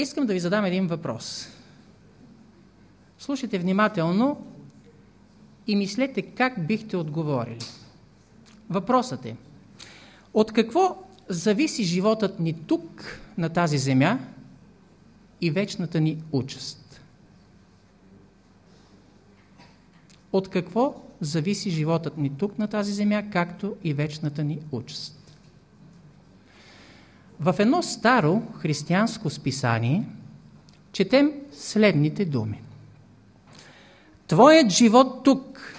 Искам да ви задам един въпрос. Слушайте внимателно и мислете как бихте отговорили. Въпросът е, от какво зависи животът ни тук, на тази земя и вечната ни участ? От какво зависи животът ни тук, на тази земя, както и вечната ни участ? В едно старо християнско списание четем следните думи. Твоят живот тук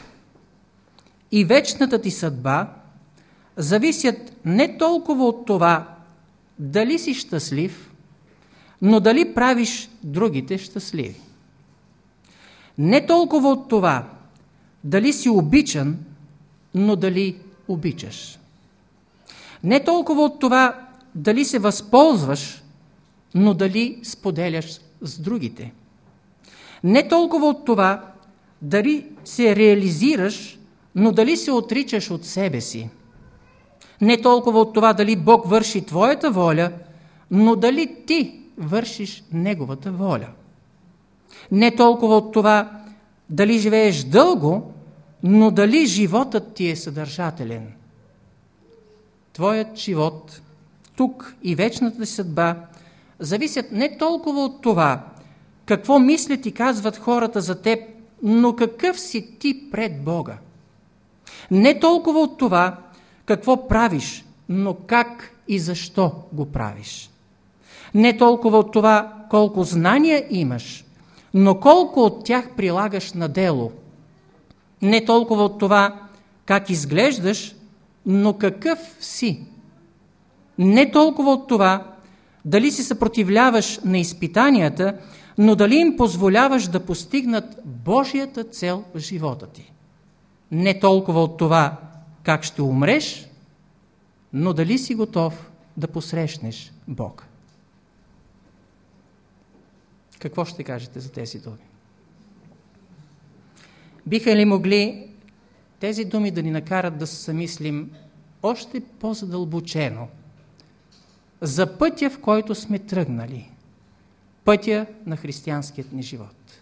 и вечната ти съдба зависят не толкова от това дали си щастлив, но дали правиш другите щастливи. Не толкова от това дали си обичан, но дали обичаш. Не толкова от това дали се възползваш, но дали споделяш с другите. Не толкова от това дали се реализираш, но дали се отричаш от себе си. Не толкова от това дали Бог върши твоята воля, но дали ти вършиш Неговата воля. Не толкова от това дали живееш дълго, но дали животът ти е съдържателен. Твоят живот, тук и вечната съдба, зависят не толкова от това, какво мислят и казват хората за теб, но какъв си ти пред Бога. Не толкова от това, какво правиш, но как и защо го правиш. Не толкова от това, колко знания имаш, но колко от тях прилагаш на дело. Не толкова от това, как изглеждаш, но какъв си. Не толкова от това, дали се съпротивляваш на изпитанията, но дали им позволяваш да постигнат Божията цел в живота ти. Не толкова от това, как ще умреш, но дали си готов да посрещнеш Бог. Какво ще кажете за тези думи? Биха ли могли тези думи да ни накарат да се замислим още по-задълбочено за пътя, в който сме тръгнали, пътя на християнският ни живот?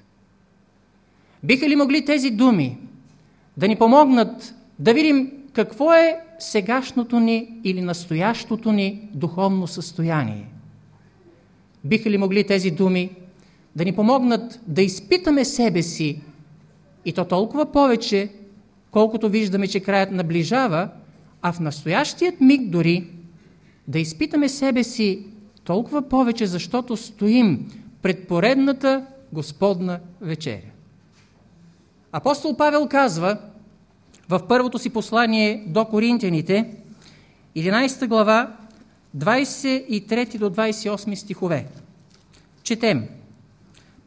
Биха ли могли тези думи да ни помогнат да видим какво е сегашното ни или настоящото ни духовно състояние? Биха ли могли тези думи да ни помогнат да изпитаме себе си и то толкова повече, колкото виждаме, че краят наближава, а в настоящият миг дори да изпитаме себе си толкова повече, защото стоим пред поредната Господна вечеря. Апостол Павел казва в първото си послание до Коринтияните, 11 глава, 23 до 28 стихове. Четем.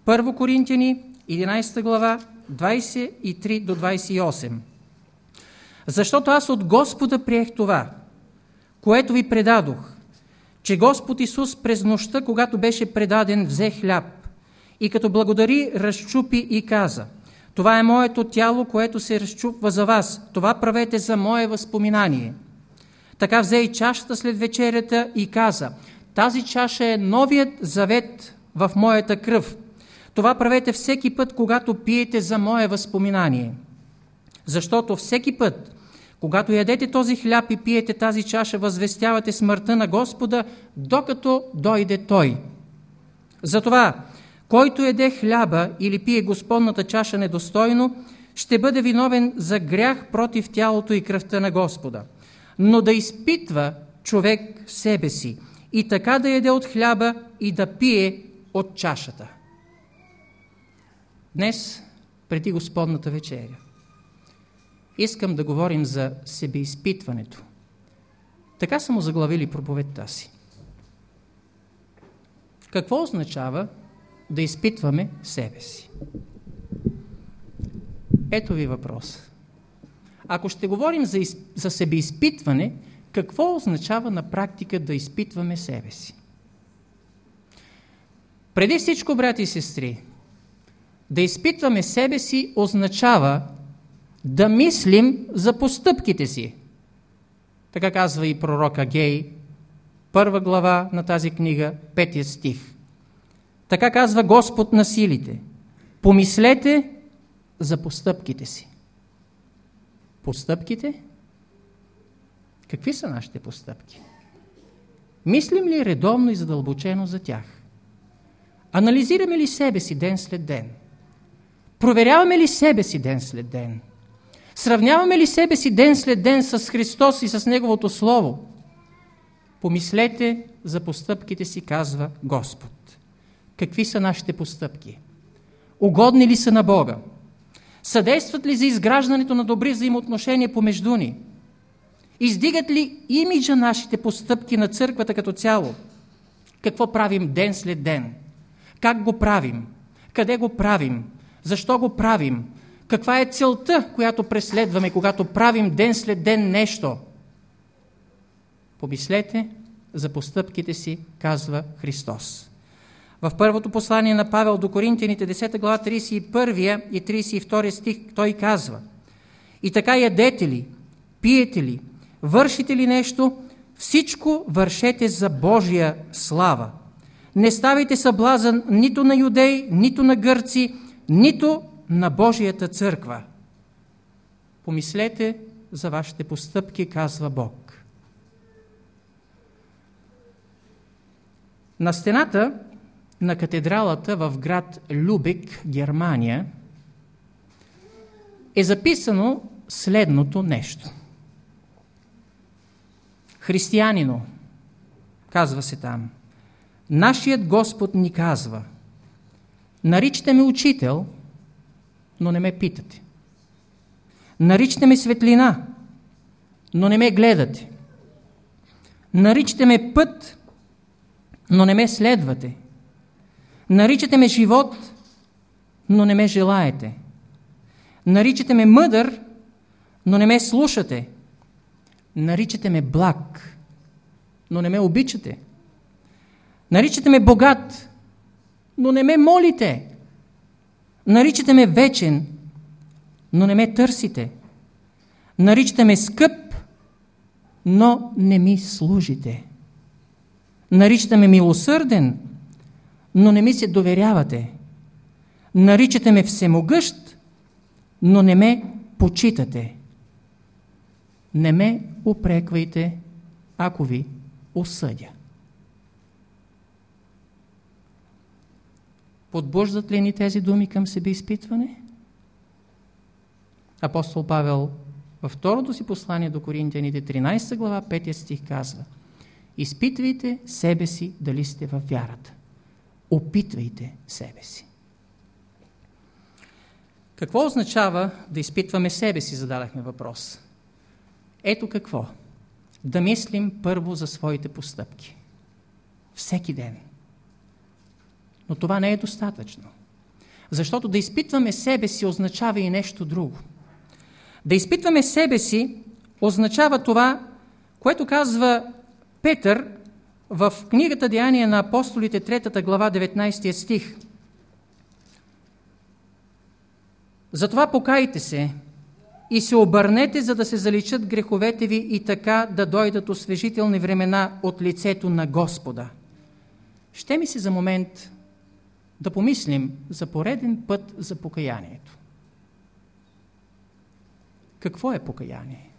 Първо Коринтияни, 11 глава, 23 до 28. Защото аз от Господа приех това, което ви предадох, че Господ Исус през нощта, когато беше предаден, взе хляб и като благодари, разчупи и каза – това е моето тяло, което се разчупва за вас. Това правете за мое възпоминание. Така взе и чашата след вечерята и каза, тази чаша е новият завет в моята кръв. Това правете всеки път, когато пиете за мое възпоминание. Защото всеки път, когато ядете този хляб и пиете тази чаша, възвестявате смъртта на Господа, докато дойде Той. Затова, който еде хляба или пие Господната чаша недостойно, ще бъде виновен за грях против тялото и кръвта на Господа. Но да изпитва човек себе си и така да еде от хляба и да пие от чашата. Днес, преди Господната вечеря, искам да говорим за себеизпитването. Така са му заглавили проповедта си. Какво означава да изпитваме себе си? Ето ви въпрос. Ако ще говорим за, из... за себеизпитване, какво означава на практика да изпитваме себе си? Преди всичко, брати и сестри, да изпитваме себе си означава да мислим за постъпките си. Така казва и пророка Гей, първа глава на тази книга, петия стих. Така казва Господ на силите. Помислете за постъпките си. Постъпките? Какви са нашите постъпки? Мислим ли редовно и задълбочено за тях? Анализираме ли себе си ден след ден? Проверяваме ли себе си ден след ден? Сравняваме ли себе си ден след ден с Христос и с Неговото Слово? Помислете за постъпките си, казва Господ. Какви са нашите постъпки? Угодни ли са на Бога? Съдействат ли за изграждането на добри взаимоотношения помежду ни? Издигат ли имиджа нашите постъпки на църквата като цяло? Какво правим ден след ден? Как го правим? Къде го правим? Защо го правим? Каква е целта, която преследваме, когато правим ден след ден нещо? Помислете за постъпките си, казва Христос. В първото послание на Павел до Коринтияните, 10 глава, 31 и 32 стих, той казва И така ядете ли, пиете ли, вършите ли нещо, всичко вършете за Божия слава. Не ставайте съблазън нито на юдеи, нито на гърци, нито на Божията църква. Помислете за вашите постъпки, казва Бог. На стената на катедралата в град Любек, Германия, е записано следното нещо. Християнино, казва се там, нашият Господ ни казва, наричате ме учител, но не ме питате. Наричате ме светлина, но не ме гледате. Наричате ме път, но не ме следвате. Наричате ме живот, но не ме желаете. Наричате ме мъдър, но не ме слушате. Наричате ме благ, но не ме обичате. Наричате ме богат, но не ме молите. Наричате ме вечен, но не ме търсите. Наричате ме скъп, но не ми служите. Наричате ме милосърден, но не ми се доверявате. Наричате ме всемогъщ, но не ме почитате. Не ме упреквайте, ако ви осъдя. Подбуждат ли ни тези думи към себеизпитване? Апостол Павел във второто си послание до Коринтияните, 13 глава, 5 стих казва Изпитвайте себе си дали сте във вярата. Опитвайте себе си. Какво означава да изпитваме себе си, зададахме въпрос. Ето какво. Да мислим първо за своите постъпки. Всеки ден. Но това не е достатъчно. Защото да изпитваме себе си означава и нещо друго. Да изпитваме себе си означава това, което казва Петър в книгата Деяния на апостолите, 3 глава, 19 стих. Затова покайте се и се обърнете, за да се заличат греховете ви и така да дойдат освежителни времена от лицето на Господа. Ще ми се за момент да помислим за пореден път за покаянието. Какво е покаяние?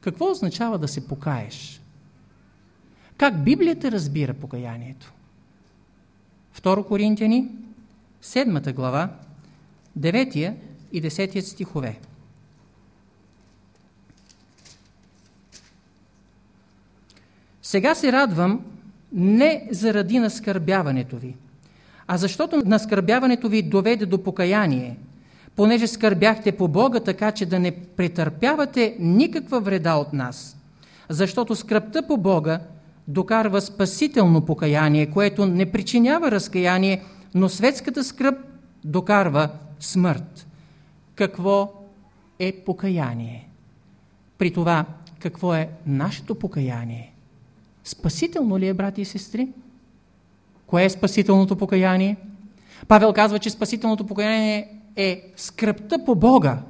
Какво означава да се покаеш? Как Библията разбира покаянието? Второ Коринтияни, 7 глава, 9 и 10 стихове. Сега се радвам не заради наскърбяването ви, а защото наскърбяването ви доведе до покаяние, понеже скърбяхте по Бога, така че да не претърпявате никаква вреда от нас. Защото скръпта по Бога докарва спасително покаяние, което не причинява разкаяние, но светската скръп докарва смърт. Какво е покаяние? При това, какво е нашето покаяние? Спасително ли е, брати и сестри? Кое е спасителното покаяние? Павел казва, че спасителното покаяние е скръпта по Бога.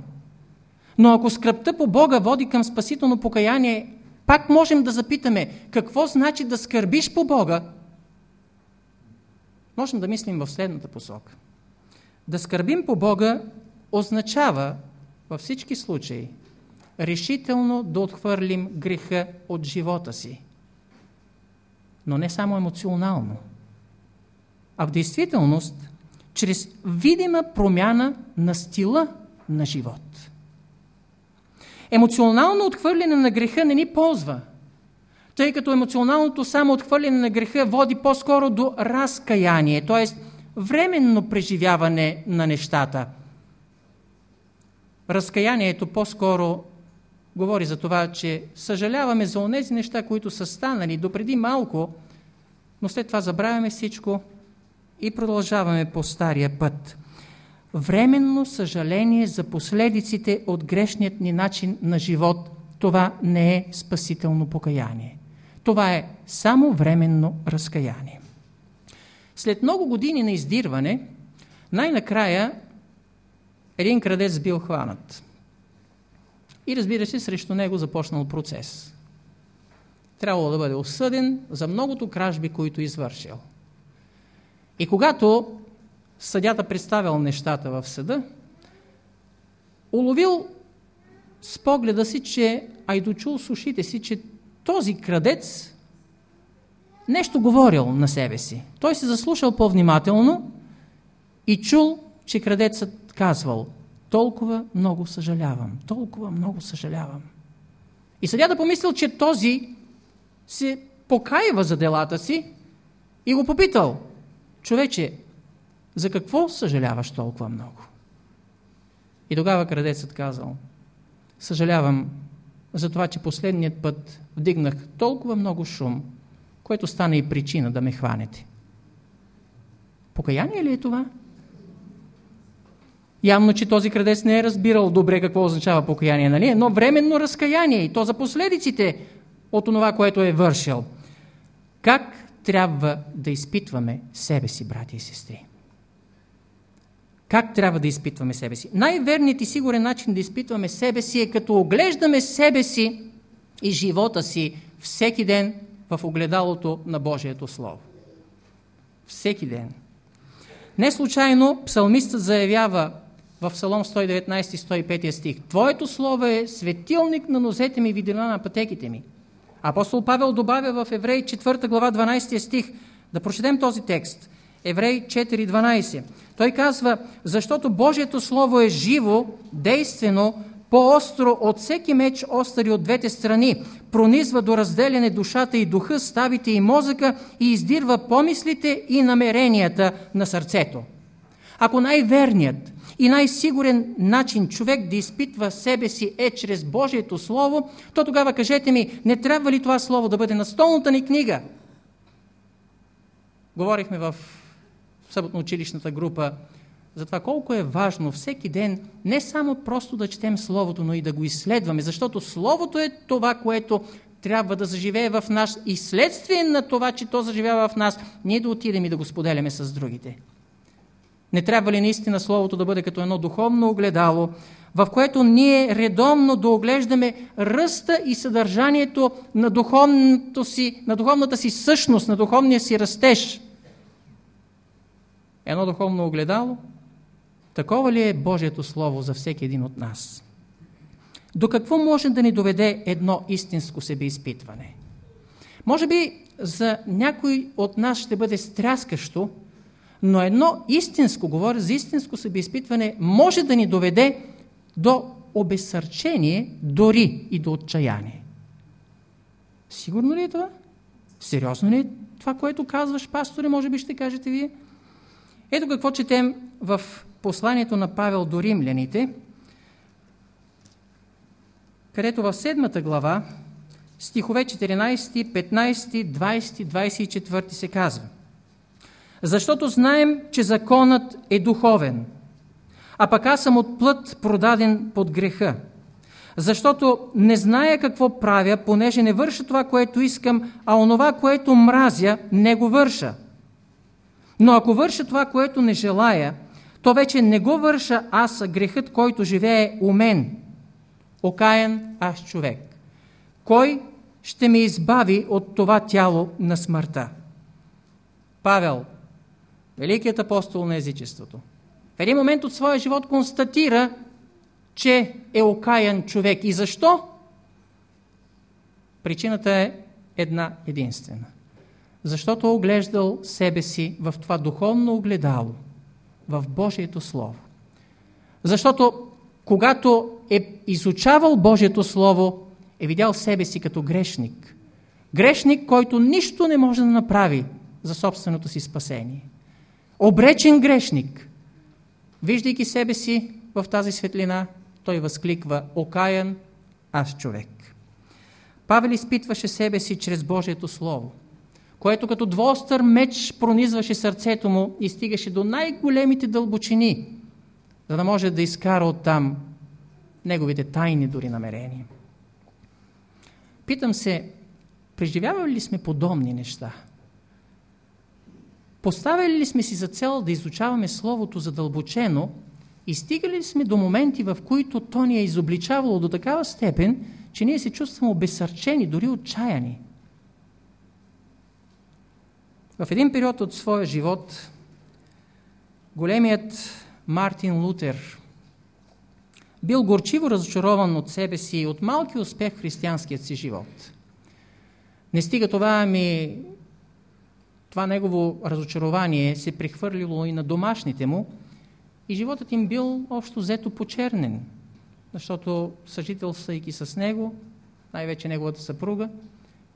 Но ако скръпта по Бога води към спасително покаяние, пак можем да запитаме, какво значи да скърбиш по Бога, можем да мислим в следната посока. Да скърбим по Бога означава във всички случаи решително да отхвърлим греха от живота си. Но не само емоционално, а в действителност чрез видима промяна на стила на живот. Емоционално отхвърляне на греха не ни ползва, тъй като емоционалното само отхвърляне на греха води по-скоро до разкаяние, т.е. временно преживяване на нещата. Разкаянието по-скоро говори за това, че съжаляваме за онези неща, които са станали допреди малко, но след това забравяме всичко и продължаваме по стария път. Временно съжаление за последиците от грешният ни начин на живот, това не е спасително покаяние. Това е само временно разкаяние. След много години на издирване, най-накрая един крадец бил хванат. И разбира се, срещу него започнал процес. Трябвало да бъде осъден за многото кражби, които извършил. И когато съдята представил нещата в съда, уловил с погледа си, че, а и дочул с ушите си, че този крадец нещо говорил на себе си. Той се заслушал по-внимателно и чул, че крадецът казвал толкова много съжалявам, толкова много съжалявам. И съдята помислил, че този се покаива за делата си и го попитал, човече, за какво съжаляваш толкова много? И тогава крадецът казал, съжалявам за това, че последният път вдигнах толкова много шум, което стана и причина да ме хванете. Покаяние ли е това? Явно, че този крадец не е разбирал добре какво означава покаяние, нали? Едно временно разкаяние и то за последиците от това, което е вършил. Как трябва да изпитваме себе си, брати и сестри? Как трябва да изпитваме себе си? Най-верният и сигурен начин да изпитваме себе си е като оглеждаме себе си и живота си всеки ден в огледалото на Божието Слово. Всеки ден. Не случайно псалмистът заявява в Псалом 119-105 стих Твоето Слово е светилник на нозете ми, видена на пътеките ми. Апостол Павел добавя в Еврей 4 глава 12 стих да прочетем този текст. Еврей 4.12. Той казва, защото Божието Слово е живо, действено, по-остро от всеки меч остари от двете страни, пронизва до разделяне душата и духа, ставите и мозъка и издирва помислите и намеренията на сърцето. Ако най-верният и най-сигурен начин човек да изпитва себе си е чрез Божието Слово, то тогава кажете ми, не трябва ли това Слово да бъде на столната ни книга? Говорихме в съботно-училищната група за това колко е важно всеки ден не само просто да четем Словото, но и да го изследваме, защото Словото е това, което трябва да заживее в нас и следствие на това, че то заживява в нас, ние да отидем и да го споделяме с другите. Не трябва ли наистина Словото да бъде като едно духовно огледало, в което ние редомно да оглеждаме ръста и съдържанието на, си, на духовната си същност, на духовния си растеж. Едно духовно огледало, такова ли е Божието Слово за всеки един от нас? До какво може да ни доведе едно истинско себеизпитване? Може би за някой от нас ще бъде стряскащо, но едно истинско, говоря за истинско себеизпитване, може да ни доведе до обесърчение, дори и до отчаяние. Сигурно ли е това? Сериозно ли е това, което казваш, пасторе, може би ще кажете вие? Ето какво четем в посланието на Павел до римляните, където в седмата глава, стихове 14, 15, 20, 24 се казва – защото знаем, че законът е духовен, а пък аз съм от плът продаден под греха. Защото не зная какво правя, понеже не върша това, което искам, а онова, което мразя, не го върша. Но ако върша това, което не желая, то вече не го върша аз, а грехът, който живее у мен. Окаян аз човек. Кой ще ме избави от това тяло на смъртта? Павел великият апостол на езичеството, в един момент от своя живот констатира, че е окаян човек. И защо? Причината е една единствена. Защото оглеждал себе си в това духовно огледало, в Божието Слово. Защото когато е изучавал Божието Слово, е видял себе си като грешник. Грешник, който нищо не може да направи за собственото си спасение. Обречен грешник. Виждайки себе си в тази светлина, той възкликва окаян аз човек. Павел изпитваше себе си чрез Божието Слово, което като двостър меч пронизваше сърцето му и стигаше до най-големите дълбочини, за да може да изкара оттам неговите тайни дори намерения. Питам се, преживявали ли сме подобни неща? Поставили ли сме си за цел да изучаваме Словото задълбочено и стигали ли сме до моменти, в които то ни е изобличавало до такава степен, че ние се чувстваме обесърчени, дори отчаяни? В един период от своя живот големият Мартин Лутер бил горчиво разочарован от себе си и от малки успех в християнският си живот. Не стига това, ами това негово разочарование се прехвърлило и на домашните му и животът им бил общо взето почернен, защото съжителствайки с него, най-вече неговата съпруга,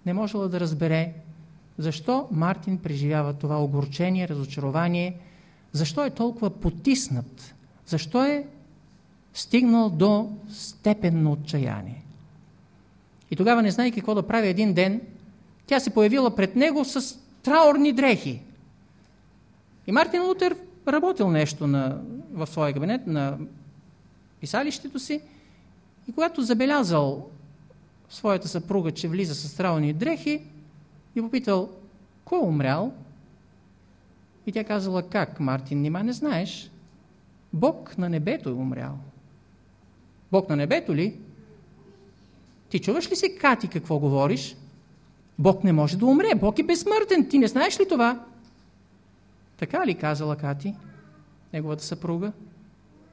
не можела да разбере защо Мартин преживява това огорчение, разочарование, защо е толкова потиснат, защо е стигнал до степен на отчаяние. И тогава, не знае какво да прави един ден, тя се появила пред него с траурни дрехи. И Мартин Лутер работил нещо на, в своя кабинет, на писалището си, и когато забелязал своята съпруга, че влиза с траурни дрехи, и попитал, кой е умрял? И тя казала, как, Мартин, нима не знаеш? Бог на небето е умрял. Бог на небето ли? Ти чуваш ли се, Кати, какво говориш? Бог не може да умре. Бог е безсмъртен. Ти не знаеш ли това? Така ли казала Кати, неговата съпруга?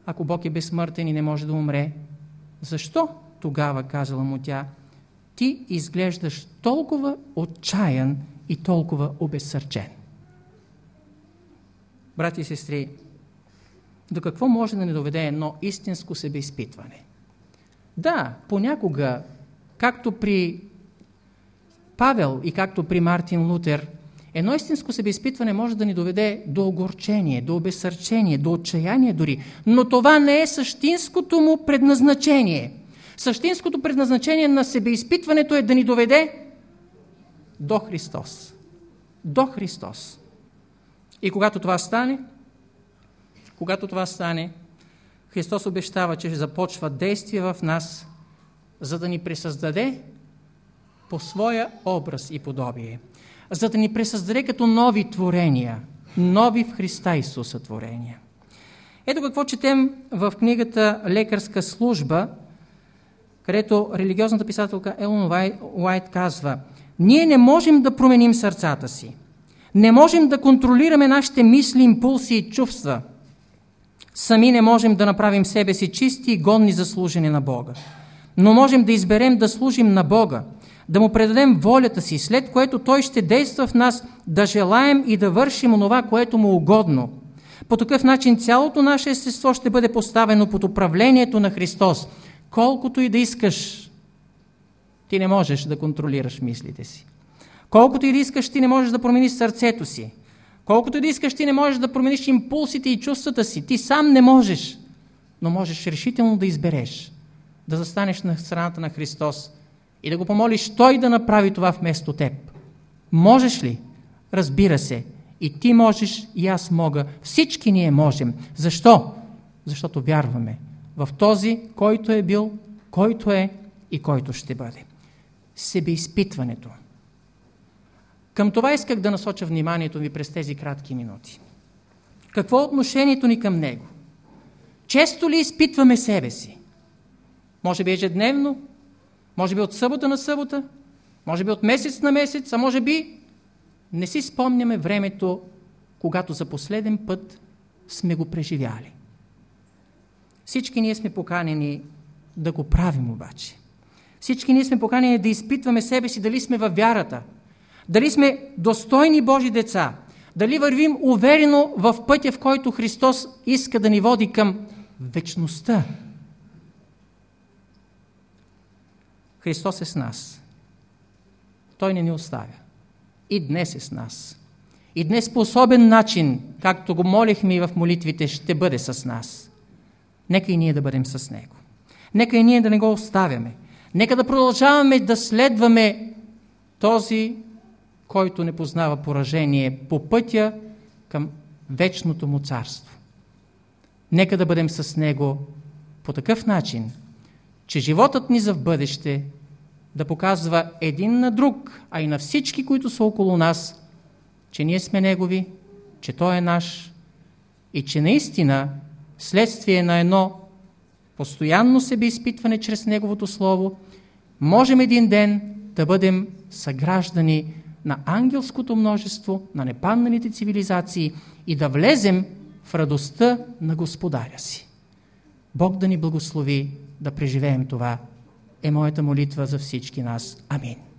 Ако Бог е безсмъртен и не може да умре, защо тогава, казала му тя, ти изглеждаш толкова отчаян и толкова обезсърчен? Брати и сестри, до какво може да ни доведе едно истинско себеизпитване? Да, понякога, както при Павел и както при Мартин Лутер, едно истинско себеизпитване може да ни доведе до огорчение, до обесърчение, до отчаяние дори. Но това не е същинското му предназначение. Същинското предназначение на себеизпитването е да ни доведе до Христос. До Христос. И когато това стане, когато това стане, Христос обещава, че започва действие в нас, за да ни пресъздаде по своя образ и подобие, за да ни пресъздаде като нови творения, нови в Христа Исуса творения. Ето какво четем в книгата Лекарска служба, където религиозната писателка Елон Уайт казва Ние не можем да променим сърцата си. Не можем да контролираме нашите мисли, импулси и чувства. Сами не можем да направим себе си чисти и гонни за служене на Бога. Но можем да изберем да служим на Бога, да му предадем волята си, след което той ще действа в нас да желаем и да вършим онова, което му е угодно. По такъв начин цялото наше естество ще бъде поставено под управлението на Христос. Колкото и да искаш, ти не можеш да контролираш мислите си. Колкото и да искаш, ти не можеш да промениш сърцето си. Колкото и да искаш, ти не можеш да промениш импулсите и чувствата си. Ти сам не можеш, но можеш решително да избереш, да застанеш на страната на Христос и да го помолиш Той да направи това вместо теб. Можеш ли? Разбира се. И ти можеш, и аз мога. Всички ние можем. Защо? Защото вярваме в този, който е бил, който е и който ще бъде. Себеизпитването. Към това исках да насоча вниманието ви през тези кратки минути. Какво е отношението ни към него? Често ли изпитваме себе си? Може би ежедневно, може би от събота на събота, може би от месец на месец, а може би не си спомняме времето, когато за последен път сме го преживяли. Всички ние сме поканени да го правим обаче. Всички ние сме поканени да изпитваме себе си дали сме във вярата, дали сме достойни Божи деца, дали вървим уверено в пътя, в който Христос иска да ни води към вечността. Христос е с нас. Той не ни оставя. И днес е с нас. И днес по особен начин, както го молихме и в молитвите, ще бъде с нас. Нека и ние да бъдем с Него. Нека и ние да не го оставяме. Нека да продължаваме да следваме този, който не познава поражение по пътя към вечното му царство. Нека да бъдем с Него по такъв начин, че животът ни за в бъдеще да показва един на друг, а и на всички, които са около нас, че ние сме Негови, че Той е наш и че наистина следствие на едно постоянно себеизпитване чрез Неговото Слово, можем един ден да бъдем съграждани на ангелското множество, на непанналите цивилизации и да влезем в радостта на Господаря си. Бог да ни благослови да преживеем това, е моята молитва за всички нас. Амин.